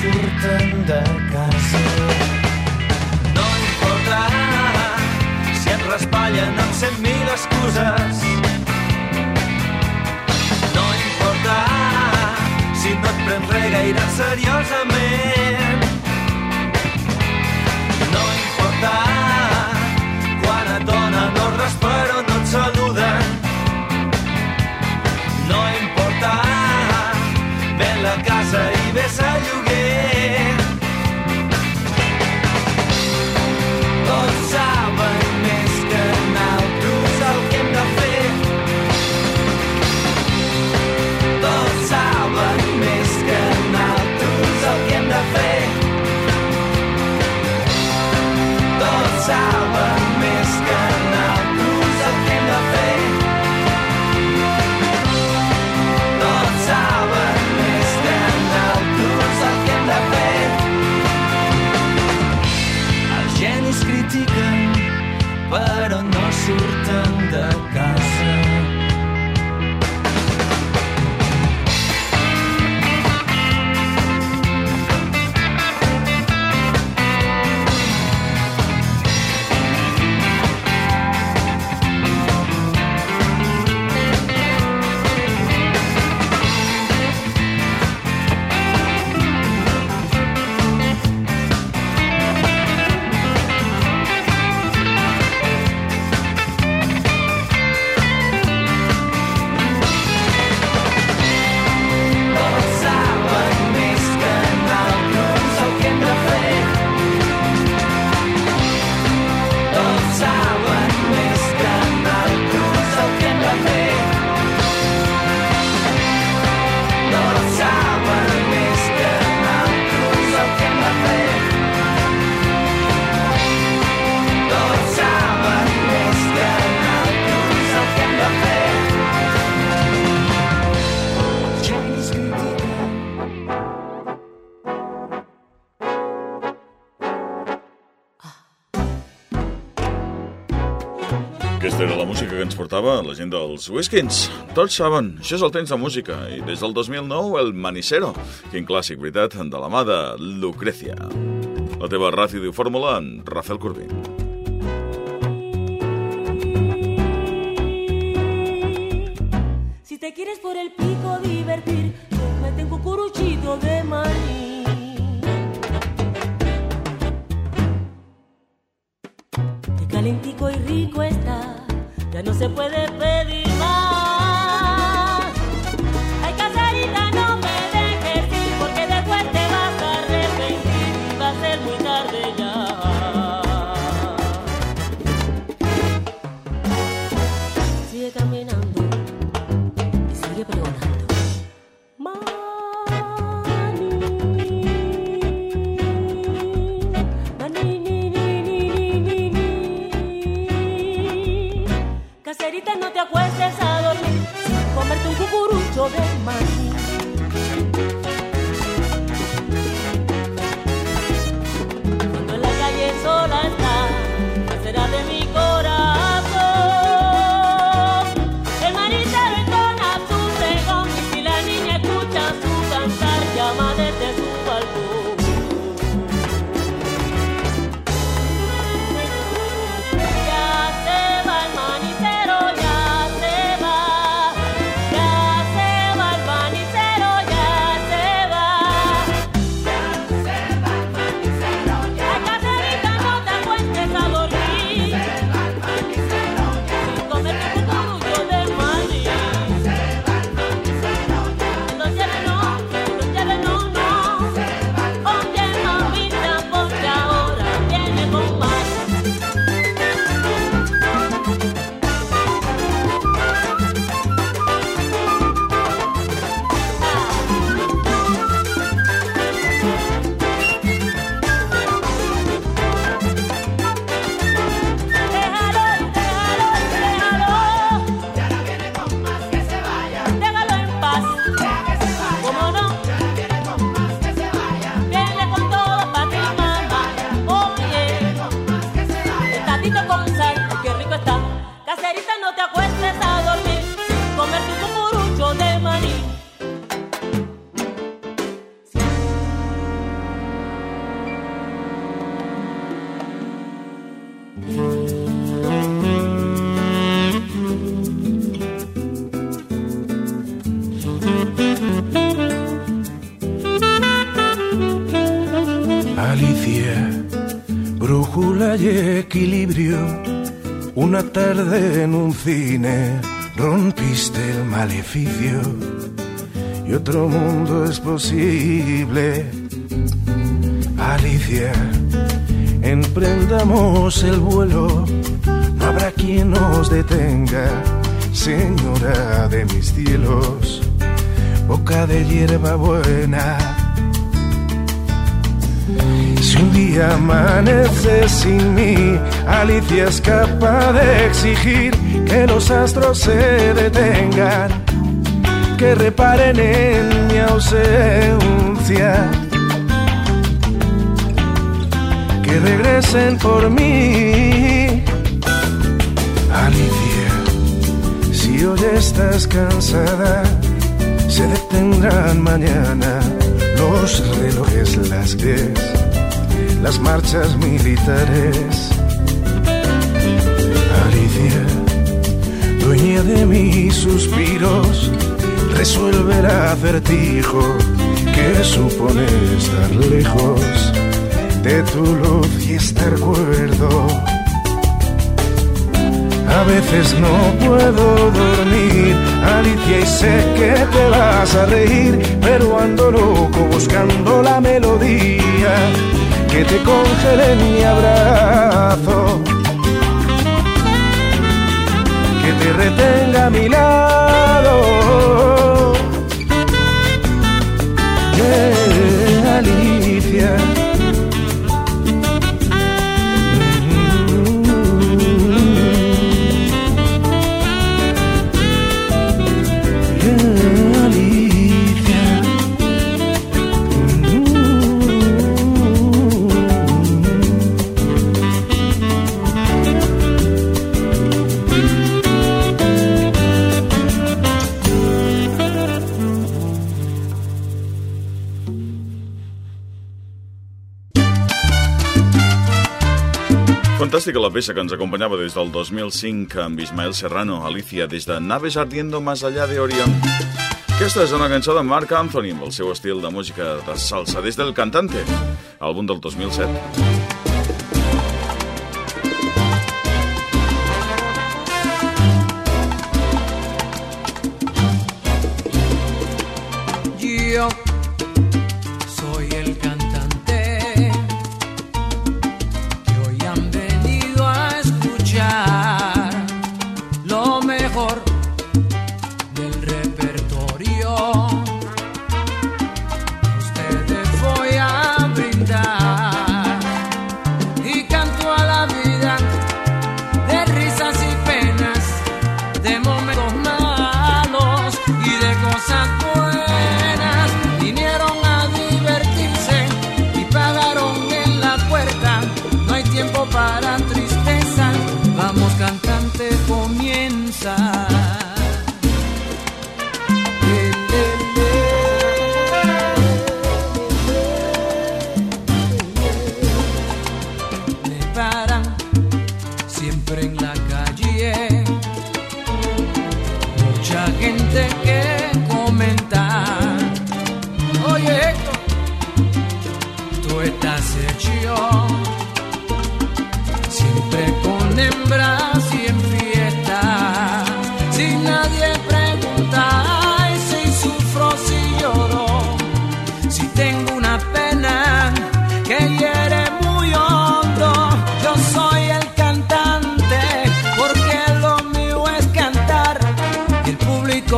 surten de casa. No importa si et raspallen amb cent mil excuses. No importa si no et prens res gaire seriosament. gent dels Whiskins. Tots saben, això és el temps de música, i des del 2009 el Manicero, quin clàssic, veritat, de la mà de Lucrecia. La teva ràdio diu fórmula en Rafael Corbí. Si te quieres por el pico divertir, mete un curuchito de maní. Calentico y rico estás. ya no se puede pedir. Una tarde en un cine rompiste el maleficio y otro mundo es posible. Alicia, emprendamos el vuelo, no habrá quien nos detenga, señora de mis cielos, boca de hierba buena. Si un día amanece sin mí, Alicia es capaz de exigir que los astros se detengan, que reparen en mi ausencia, que regresen por mí. Alicia, si hoy estás cansada, se detendrán mañana los relojes, las diez, las marchas militares. Alicia, dueña de mis suspiros, resuelve el acertijo que supone estar lejos de tu luz y estar cuerdo. A veces no puedo dormir, Alicia, y sé que te vas a reír, pero ando loco buscando la melodía que te congele en mi abrazo, que te retenga a mi lado. Yeah, Alicia. Fantàstica la peça que ens acompanyava des del 2005 amb Ismael Serrano, Alicia, des de Naves ardiendo más allá de Orión. Aquesta és una cançó de Marc Anthony amb el seu estil de música de salsa des del Cantante, àlbum del 2007.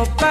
copa.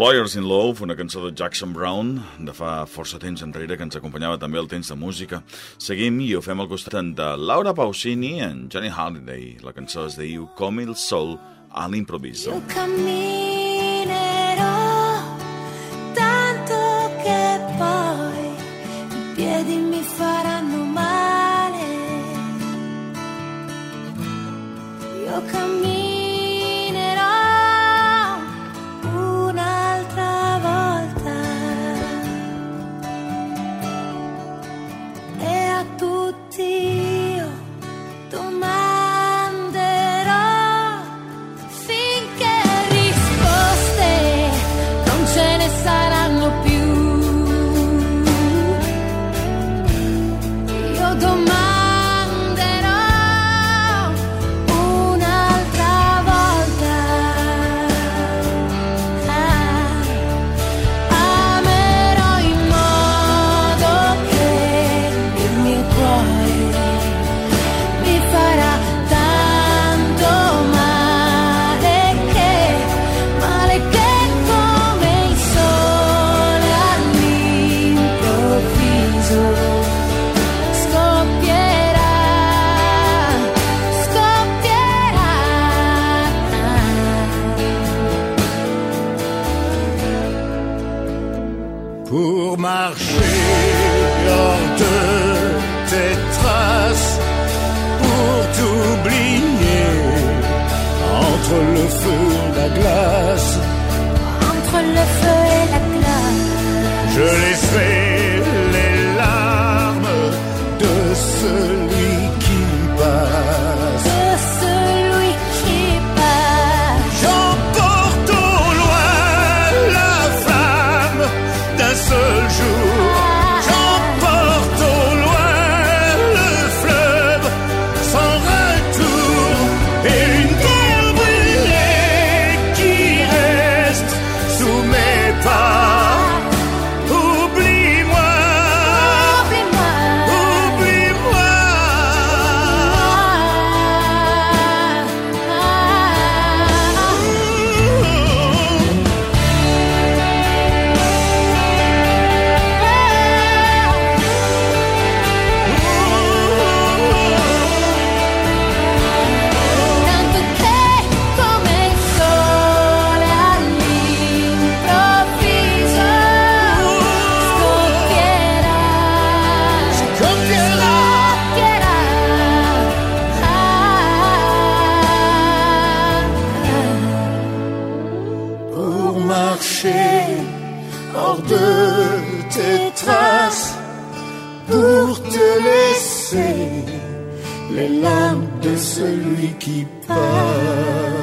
Lawyers in Love, una cançó de Jackson Brown de fa força temps enrere que ens acompanyava també el temps de música. Seguim i ho fem al costat de Laura Pausini en Johnny Holiday. La cançó es diu Com el sol a l'improviso. You caminero tanto que poi i piedi mi farà les larmes de celui qui passe.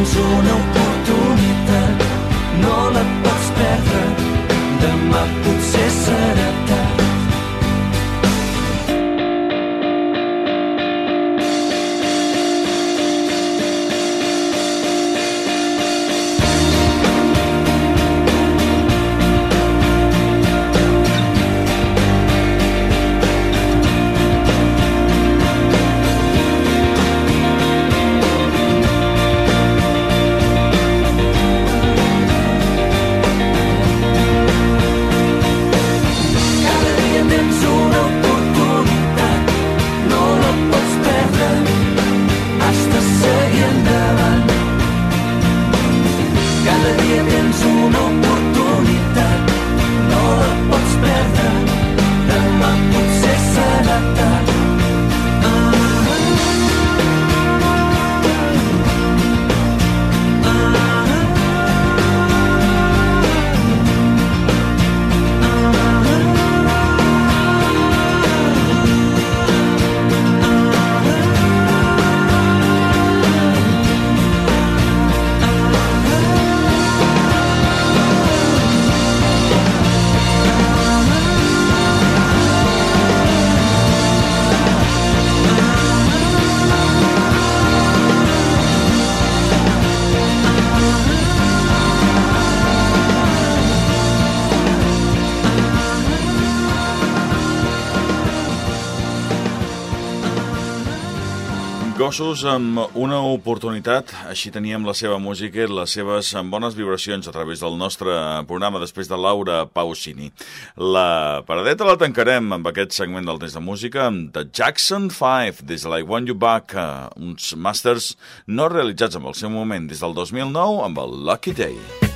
Tens una oportunitat, no la pots perdre, demà potser Gossos amb una oportunitat, així teníem la seva música i les seves bones vibracions a través del nostre programa després de Laura Pausini. La paradeta la tancarem amb aquest segment del test de música amb The Jackson 5 des de I Want You Back, eh, uns màsters no realitzats en el seu moment des del 2009 amb el Lucky Day.